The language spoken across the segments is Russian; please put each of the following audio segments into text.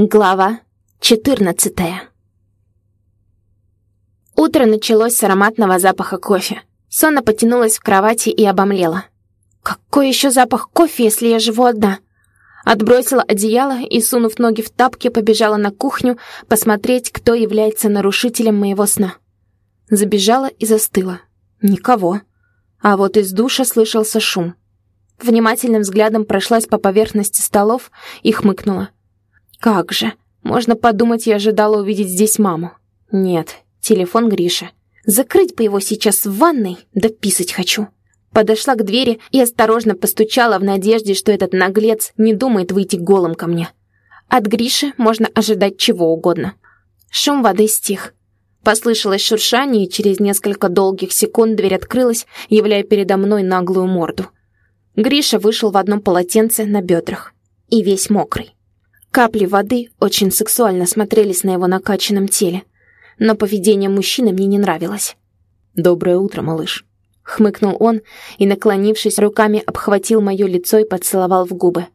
Глава 14 Утро началось с ароматного запаха кофе. Сонна потянулась в кровати и обомлела. Какой еще запах кофе, если я живу одна? Отбросила одеяло и, сунув ноги в тапки, побежала на кухню посмотреть, кто является нарушителем моего сна. Забежала и застыла. Никого. А вот из душа слышался шум. Внимательным взглядом прошлась по поверхности столов и хмыкнула. Как же, можно подумать, я ожидала увидеть здесь маму. Нет, телефон Гриша. Закрыть бы его сейчас в ванной, да писать хочу. Подошла к двери и осторожно постучала в надежде, что этот наглец не думает выйти голым ко мне. От Гриши можно ожидать чего угодно. Шум воды стих. Послышалось шуршание, и через несколько долгих секунд дверь открылась, являя передо мной наглую морду. Гриша вышел в одном полотенце на бедрах. И весь мокрый. Капли воды очень сексуально смотрелись на его накачанном теле. Но поведение мужчины мне не нравилось. «Доброе утро, малыш», — хмыкнул он и, наклонившись, руками обхватил мое лицо и поцеловал в губы.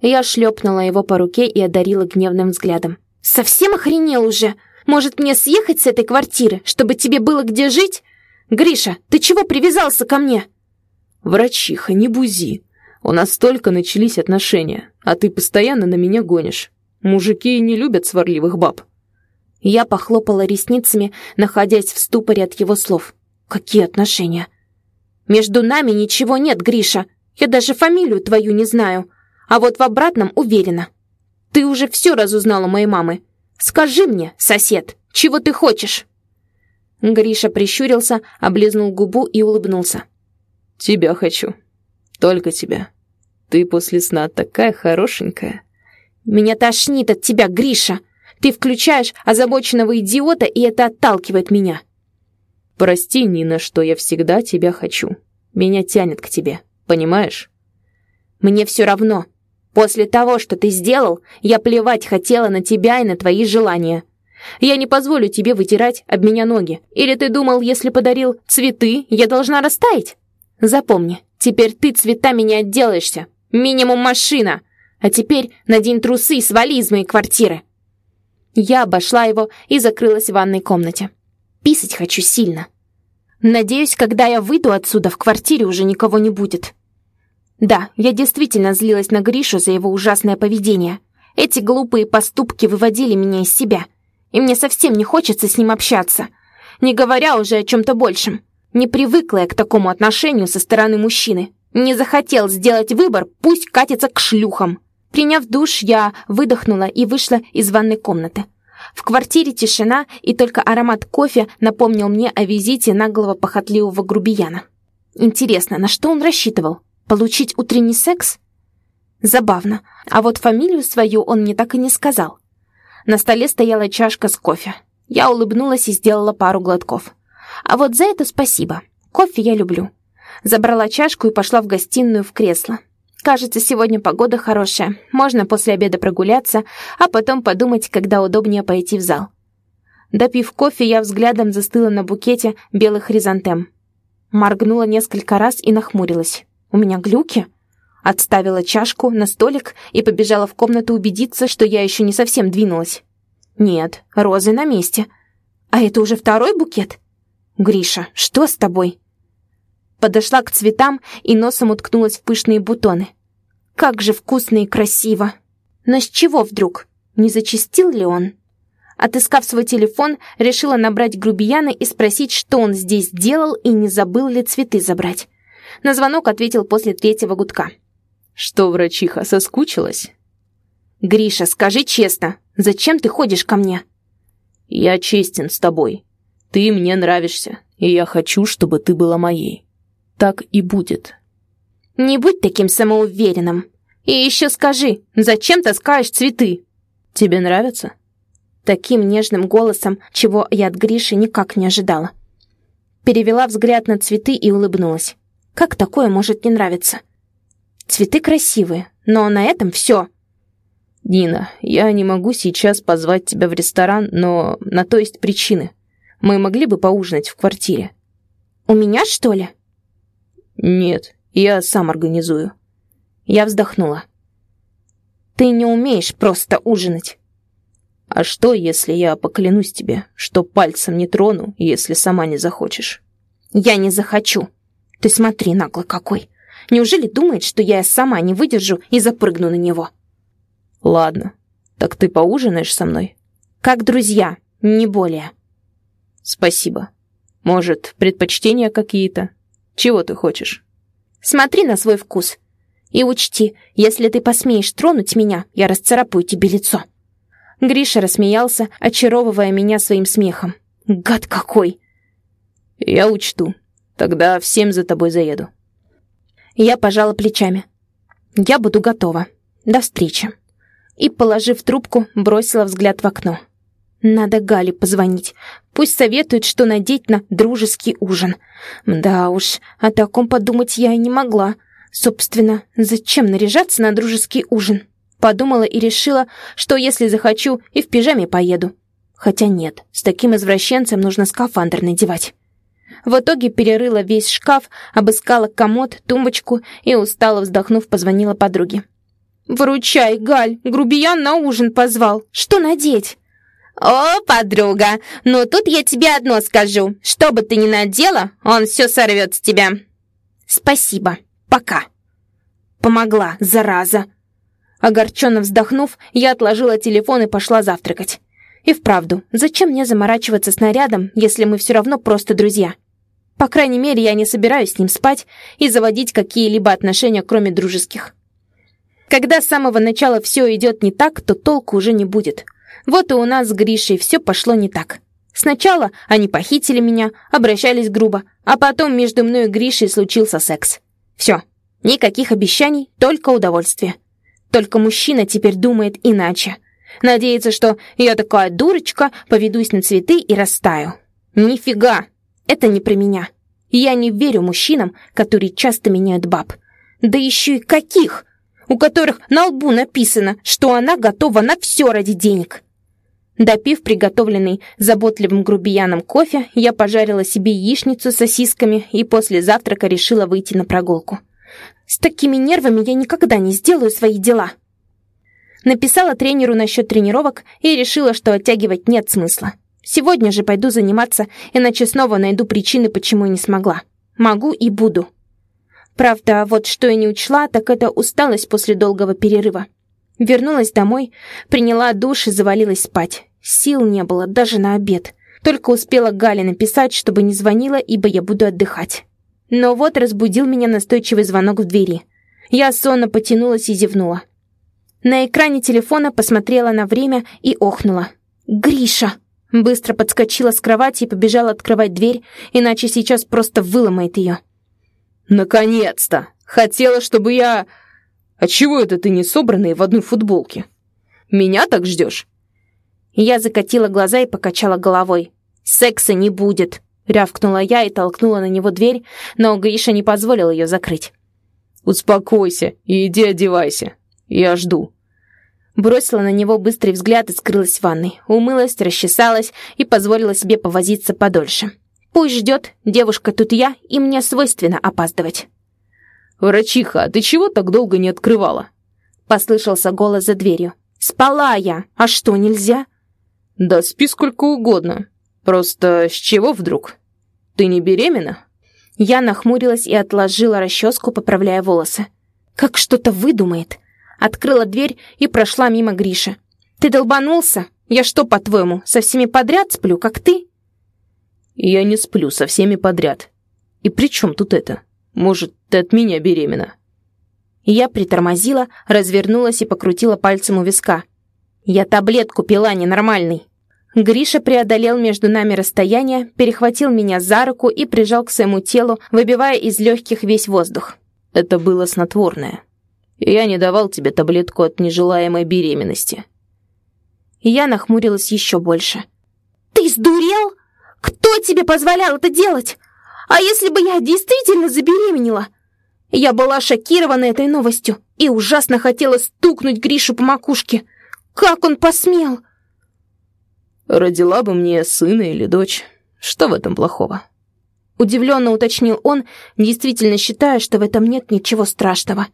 Я шлепнула его по руке и одарила гневным взглядом. «Совсем охренел уже? Может, мне съехать с этой квартиры, чтобы тебе было где жить? Гриша, ты чего привязался ко мне?» «Врачиха, не бузи. У нас только начались отношения, а ты постоянно на меня гонишь. Мужики не любят сварливых баб». Я похлопала ресницами, находясь в ступоре от его слов. «Какие отношения?» «Между нами ничего нет, Гриша. Я даже фамилию твою не знаю. А вот в обратном уверена. Ты уже все разузнал у моей мамы. Скажи мне, сосед, чего ты хочешь?» Гриша прищурился, облизнул губу и улыбнулся. «Тебя хочу. Только тебя. Ты после сна такая хорошенькая. Меня тошнит от тебя, Гриша. Ты включаешь озабоченного идиота, и это отталкивает меня. Прости, Нина, что я всегда тебя хочу. Меня тянет к тебе, понимаешь? Мне все равно. После того, что ты сделал, я плевать хотела на тебя и на твои желания. Я не позволю тебе вытирать об меня ноги. Или ты думал, если подарил цветы, я должна растаять? Запомни, теперь ты цветами не отделаешься. Минимум машина. А теперь надень трусы и свали из моей квартиры. Я обошла его и закрылась в ванной комнате. Писать хочу сильно. Надеюсь, когда я выйду отсюда, в квартире уже никого не будет. Да, я действительно злилась на Гришу за его ужасное поведение. Эти глупые поступки выводили меня из себя. И мне совсем не хочется с ним общаться. Не говоря уже о чем-то большем. Не привыкла я к такому отношению со стороны мужчины. Не захотел сделать выбор, пусть катится к шлюхам. Приняв душ, я выдохнула и вышла из ванной комнаты. В квартире тишина, и только аромат кофе напомнил мне о визите наглого похотливого грубияна. Интересно, на что он рассчитывал? Получить утренний секс? Забавно. А вот фамилию свою он мне так и не сказал. На столе стояла чашка с кофе. Я улыбнулась и сделала пару глотков. А вот за это спасибо. Кофе я люблю. Забрала чашку и пошла в гостиную в кресло. Кажется, сегодня погода хорошая. Можно после обеда прогуляться, а потом подумать, когда удобнее пойти в зал. Допив кофе, я взглядом застыла на букете белых хризантем. Моргнула несколько раз и нахмурилась. «У меня глюки?» Отставила чашку на столик и побежала в комнату убедиться, что я еще не совсем двинулась. «Нет, розы на месте. А это уже второй букет?» «Гриша, что с тобой?» Подошла к цветам и носом уткнулась в пышные бутоны. Как же вкусно и красиво! Но с чего вдруг? Не зачистил ли он? Отыскав свой телефон, решила набрать грубияна и спросить, что он здесь делал и не забыл ли цветы забрать. На звонок ответил после третьего гудка. «Что, врачиха, соскучилась?» «Гриша, скажи честно, зачем ты ходишь ко мне?» «Я честен с тобой. Ты мне нравишься, и я хочу, чтобы ты была моей так и будет. Не будь таким самоуверенным. И еще скажи, зачем таскаешь цветы? Тебе нравится? Таким нежным голосом, чего я от Гриши никак не ожидала. Перевела взгляд на цветы и улыбнулась. Как такое может не нравиться? Цветы красивые, но на этом все. Нина, я не могу сейчас позвать тебя в ресторан, но на то есть причины. Мы могли бы поужинать в квартире. У меня, что ли? «Нет, я сам организую». Я вздохнула. «Ты не умеешь просто ужинать. А что, если я поклянусь тебе, что пальцем не трону, если сама не захочешь? Я не захочу. Ты смотри, наглый какой. Неужели думает, что я сама не выдержу и запрыгну на него? Ладно, так ты поужинаешь со мной? Как друзья, не более. Спасибо. Может, предпочтения какие-то? Чего ты хочешь? Смотри на свой вкус. И учти, если ты посмеешь тронуть меня, я расцарапаю тебе лицо. Гриша рассмеялся, очаровывая меня своим смехом. Гад какой! Я учту. Тогда всем за тобой заеду. Я пожала плечами. Я буду готова. До встречи. И, положив трубку, бросила взгляд в окно. Надо Гале позвонить. Пусть советует, что надеть на дружеский ужин. Да уж, о таком подумать я и не могла. Собственно, зачем наряжаться на дружеский ужин? Подумала и решила, что если захочу, и в пижаме поеду. Хотя нет, с таким извращенцем нужно скафандр надевать. В итоге перерыла весь шкаф, обыскала комод, тумбочку и, устало вздохнув, позвонила подруге. «Выручай, Галь, грубиян на ужин позвал. Что надеть?» «О, подруга, ну тут я тебе одно скажу. Что бы ты ни надела, он все сорвет с тебя». «Спасибо. Пока». Помогла, зараза. Огорченно вздохнув, я отложила телефон и пошла завтракать. И вправду, зачем мне заморачиваться с нарядом, если мы все равно просто друзья? По крайней мере, я не собираюсь с ним спать и заводить какие-либо отношения, кроме дружеских. Когда с самого начала все идет не так, то толку уже не будет. Вот и у нас с Гришей все пошло не так. Сначала они похитили меня, обращались грубо, а потом между мной и Гришей случился секс. Все. Никаких обещаний, только удовольствие. Только мужчина теперь думает иначе. Надеется, что я такая дурочка, поведусь на цветы и растаю. Нифига! Это не про меня. Я не верю мужчинам, которые часто меняют баб. Да еще и каких! У которых на лбу написано, что она готова на все ради денег. Допив приготовленный заботливым грубияном кофе, я пожарила себе яичницу с сосисками и после завтрака решила выйти на прогулку. С такими нервами я никогда не сделаю свои дела. Написала тренеру насчет тренировок и решила, что оттягивать нет смысла. Сегодня же пойду заниматься, иначе снова найду причины, почему не смогла. Могу и буду. Правда, вот что я не учла, так это усталость после долгого перерыва. Вернулась домой, приняла душ и завалилась спать. Сил не было даже на обед. Только успела Гале написать, чтобы не звонила, ибо я буду отдыхать. Но вот разбудил меня настойчивый звонок в двери. Я сонно потянулась и зевнула. На экране телефона посмотрела на время и охнула. «Гриша!» Быстро подскочила с кровати и побежала открывать дверь, иначе сейчас просто выломает ее. «Наконец-то! Хотела, чтобы я...» «А чего это ты не собранный в одной футболке? Меня так ждешь?» Я закатила глаза и покачала головой. «Секса не будет!» Рявкнула я и толкнула на него дверь, но Гриша не позволил ее закрыть. «Успокойся и иди одевайся. Я жду». Бросила на него быстрый взгляд и скрылась в ванной. Умылась, расчесалась и позволила себе повозиться подольше. Пусть ждет, девушка тут я, и мне свойственно опаздывать. «Врачиха, а ты чего так долго не открывала?» Послышался голос за дверью. «Спала я. А что, нельзя?» «Да спи сколько угодно. Просто с чего вдруг? Ты не беременна?» Я нахмурилась и отложила расческу, поправляя волосы. «Как что-то выдумает!» Открыла дверь и прошла мимо Гриши. «Ты долбанулся? Я что, по-твоему, со всеми подряд сплю, как ты?» «Я не сплю со всеми подряд. И при чем тут это? Может, ты от меня беременна?» Я притормозила, развернулась и покрутила пальцем у виска. «Я таблетку пила ненормальный». Гриша преодолел между нами расстояние, перехватил меня за руку и прижал к своему телу, выбивая из легких весь воздух. Это было снотворное. Я не давал тебе таблетку от нежелаемой беременности. Я нахмурилась еще больше. «Ты сдурел? Кто тебе позволял это делать? А если бы я действительно забеременела?» Я была шокирована этой новостью и ужасно хотела стукнуть Гришу по макушке. Как он посмел? Родила бы мне сына или дочь. Что в этом плохого? Удивленно уточнил он, действительно считая, что в этом нет ничего страшного.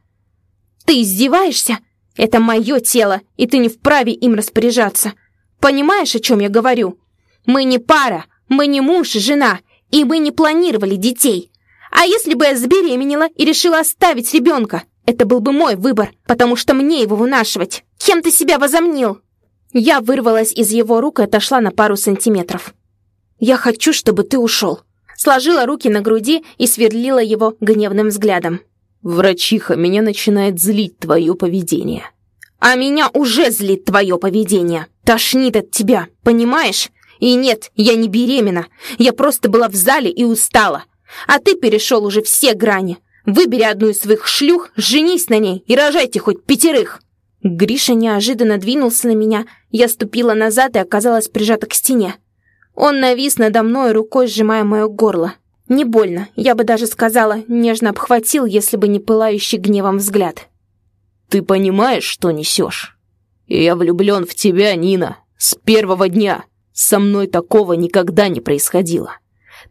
«Ты издеваешься? Это мое тело, и ты не вправе им распоряжаться. Понимаешь, о чем я говорю? Мы не пара, мы не муж и жена, и мы не планировали детей. А если бы я забеременела и решила оставить ребенка? Это был бы мой выбор, потому что мне его вынашивать. Кем ты себя возомнил?» Я вырвалась из его рук и отошла на пару сантиметров. «Я хочу, чтобы ты ушел». Сложила руки на груди и сверлила его гневным взглядом. «Врачиха, меня начинает злить твое поведение». «А меня уже злит твое поведение. Тошнит от тебя, понимаешь? И нет, я не беременна. Я просто была в зале и устала. А ты перешел уже все грани. Выбери одну из своих шлюх, женись на ней и рожайте хоть пятерых!» Гриша неожиданно двинулся на меня, я ступила назад и оказалась прижата к стене. Он навис надо мной, рукой сжимая мое горло. Не больно, я бы даже сказала, нежно обхватил, если бы не пылающий гневом взгляд. «Ты понимаешь, что несешь? Я влюблен в тебя, Нина, с первого дня. Со мной такого никогда не происходило.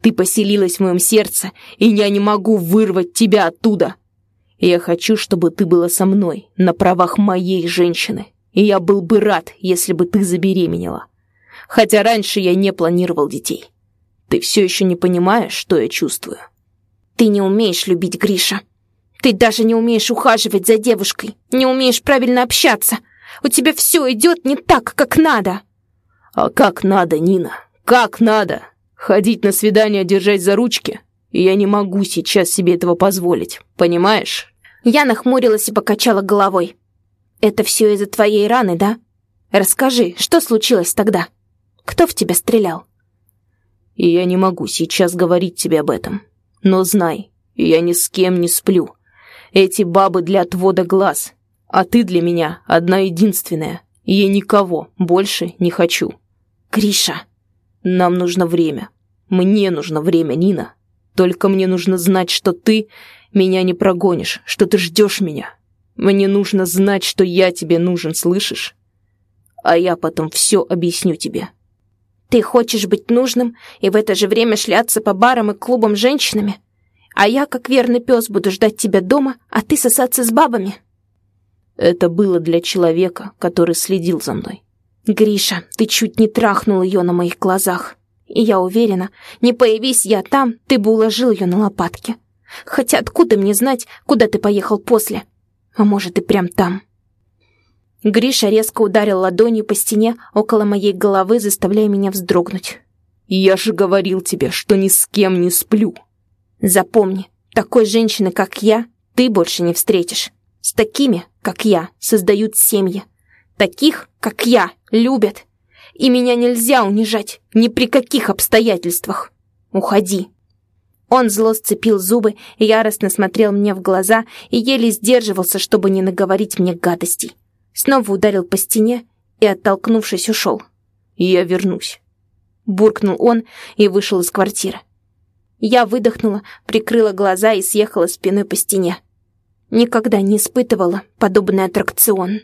Ты поселилась в моем сердце, и я не могу вырвать тебя оттуда. Я хочу, чтобы ты была со мной, на правах моей женщины. И я был бы рад, если бы ты забеременела. Хотя раньше я не планировал детей. Ты все еще не понимаешь, что я чувствую. Ты не умеешь любить Гриша. Ты даже не умеешь ухаживать за девушкой, не умеешь правильно общаться. У тебя все идет не так, как надо. А как надо, Нина? Как надо? Ходить на свидание, держать за ручки? Я не могу сейчас себе этого позволить, понимаешь? Я нахмурилась и покачала головой. Это все из-за твоей раны, да? Расскажи, что случилось тогда? Кто в тебя стрелял? И я не могу сейчас говорить тебе об этом. Но знай, я ни с кем не сплю. Эти бабы для отвода глаз. А ты для меня одна единственная. И я никого больше не хочу. Гриша, нам нужно время. Мне нужно время, Нина. Только мне нужно знать, что ты меня не прогонишь, что ты ждешь меня. Мне нужно знать, что я тебе нужен, слышишь? А я потом все объясню тебе. Ты хочешь быть нужным и в это же время шляться по барам и клубам женщинами? А я, как верный пес, буду ждать тебя дома, а ты сосаться с бабами? Это было для человека, который следил за мной. Гриша, ты чуть не трахнул ее на моих глазах. И я уверена, не появись я там, ты бы уложил ее на лопатки. Хотя откуда мне знать, куда ты поехал после? А может, и прям там. Гриша резко ударил ладонью по стене около моей головы, заставляя меня вздрогнуть. «Я же говорил тебе, что ни с кем не сплю!» «Запомни, такой женщины, как я, ты больше не встретишь. С такими, как я, создают семьи. Таких, как я, любят. И меня нельзя унижать ни при каких обстоятельствах. Уходи. Он зло сцепил зубы, яростно смотрел мне в глаза и еле сдерживался, чтобы не наговорить мне гадостей. Снова ударил по стене и, оттолкнувшись, ушел. «Я вернусь», — буркнул он и вышел из квартиры. Я выдохнула, прикрыла глаза и съехала спиной по стене. Никогда не испытывала подобный аттракцион.